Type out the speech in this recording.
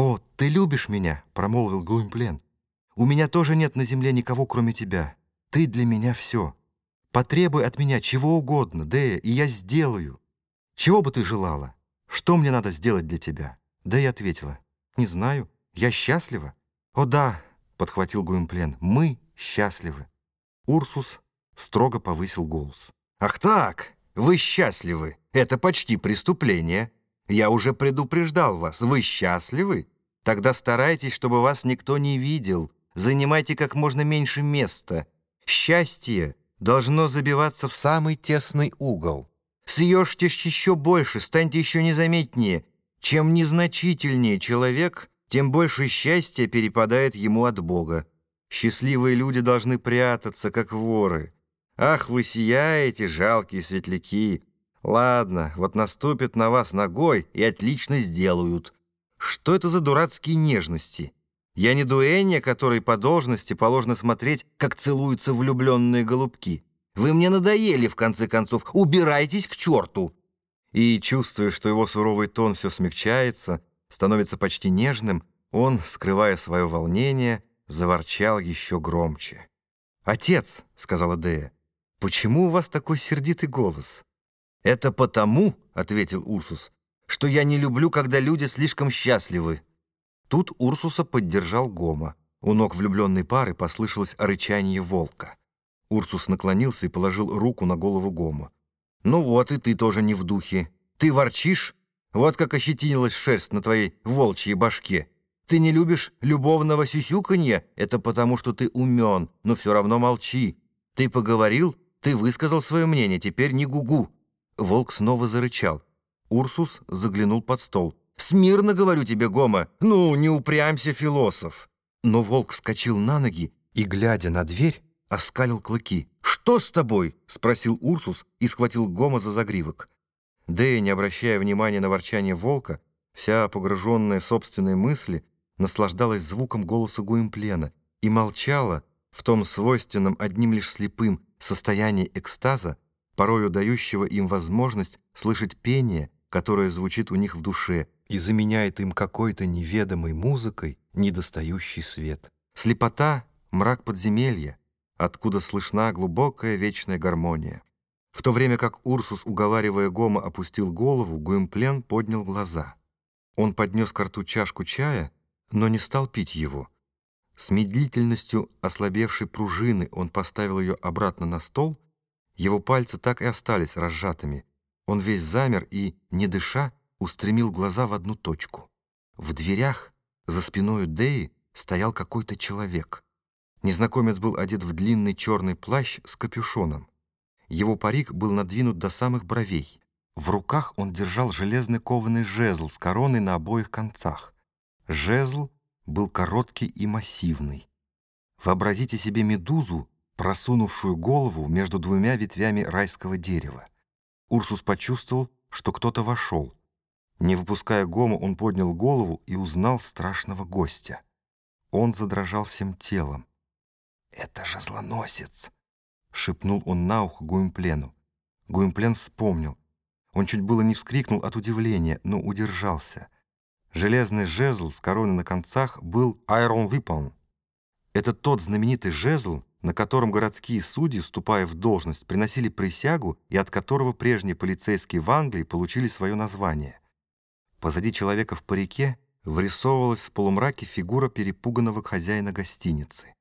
«О, ты любишь меня!» — промолвил Гуимплен. «У меня тоже нет на земле никого, кроме тебя. Ты для меня все. Потребуй от меня чего угодно, Дея, и я сделаю. Чего бы ты желала? Что мне надо сделать для тебя?» Дея ответила. «Не знаю. Я счастлива». «О да!» — подхватил Гуимплен. «Мы счастливы». Урсус строго повысил голос. «Ах так! Вы счастливы! Это почти преступление!» Я уже предупреждал вас. Вы счастливы? Тогда старайтесь, чтобы вас никто не видел. Занимайте как можно меньше места. Счастье должно забиваться в самый тесный угол. Съешьтесь еще больше, станьте еще незаметнее. Чем незначительнее человек, тем больше счастья перепадает ему от Бога. Счастливые люди должны прятаться, как воры. Ах, вы сияете, жалкие светляки! Ладно, вот наступят на вас ногой и отлично сделают. Что это за дурацкие нежности? Я не дуэнья, которой по должности положено смотреть, как целуются влюбленные голубки. Вы мне надоели, в конце концов. Убирайтесь к черту!» И, чувствуя, что его суровый тон все смягчается, становится почти нежным, он, скрывая свое волнение, заворчал еще громче. «Отец», — сказала Дея, — «почему у вас такой сердитый голос?» «Это потому, — ответил Урсус, — что я не люблю, когда люди слишком счастливы». Тут Урсуса поддержал Гома. У ног влюбленной пары послышалось рычание волка. Урсус наклонился и положил руку на голову Гома. «Ну вот, и ты тоже не в духе. Ты ворчишь? Вот как ощетинилась шерсть на твоей волчьей башке. Ты не любишь любовного сюсюканья? Это потому, что ты умен, но все равно молчи. Ты поговорил, ты высказал свое мнение, теперь не гугу». Волк снова зарычал. Урсус заглянул под стол. «Смирно, говорю тебе, Гома! Ну, не упрямься, философ!» Но волк вскочил на ноги и, глядя на дверь, оскалил клыки. «Что с тобой?» — спросил Урсус и схватил Гома за загривок. Дэя, не обращая внимания на ворчание волка, вся погруженная в собственные мысли, наслаждалась звуком голоса Гуимплена и молчала в том свойственном одним лишь слепым состоянии экстаза, порою дающего им возможность слышать пение, которое звучит у них в душе и заменяет им какой-то неведомой музыкой недостающий свет. Слепота — мрак подземелья, откуда слышна глубокая вечная гармония. В то время как Урсус, уговаривая Гома, опустил голову, Гуимплен поднял глаза. Он поднес к рту чашку чая, но не стал пить его. С медлительностью ослабевшей пружины он поставил ее обратно на стол — его пальцы так и остались разжатыми. Он весь замер и, не дыша, устремил глаза в одну точку. В дверях, за спиной Деи, стоял какой-то человек. Незнакомец был одет в длинный черный плащ с капюшоном. Его парик был надвинут до самых бровей. В руках он держал железный кованый жезл с короной на обоих концах. Жезл был короткий и массивный. Вообразите себе медузу, просунувшую голову между двумя ветвями райского дерева. Урсус почувствовал, что кто-то вошел. Не выпуская гому, он поднял голову и узнал страшного гостя. Он задрожал всем телом. «Это же злоносец!» — шепнул он на ухо Гуимплену. Гуимплен вспомнил. Он чуть было не вскрикнул от удивления, но удержался. Железный жезл с короной на концах был Айрон Випон. Это тот знаменитый жезл, на котором городские судьи, вступая в должность, приносили присягу и от которого прежние полицейские в Англии получили свое название. Позади человека в парике вырисовывалась в полумраке фигура перепуганного хозяина гостиницы.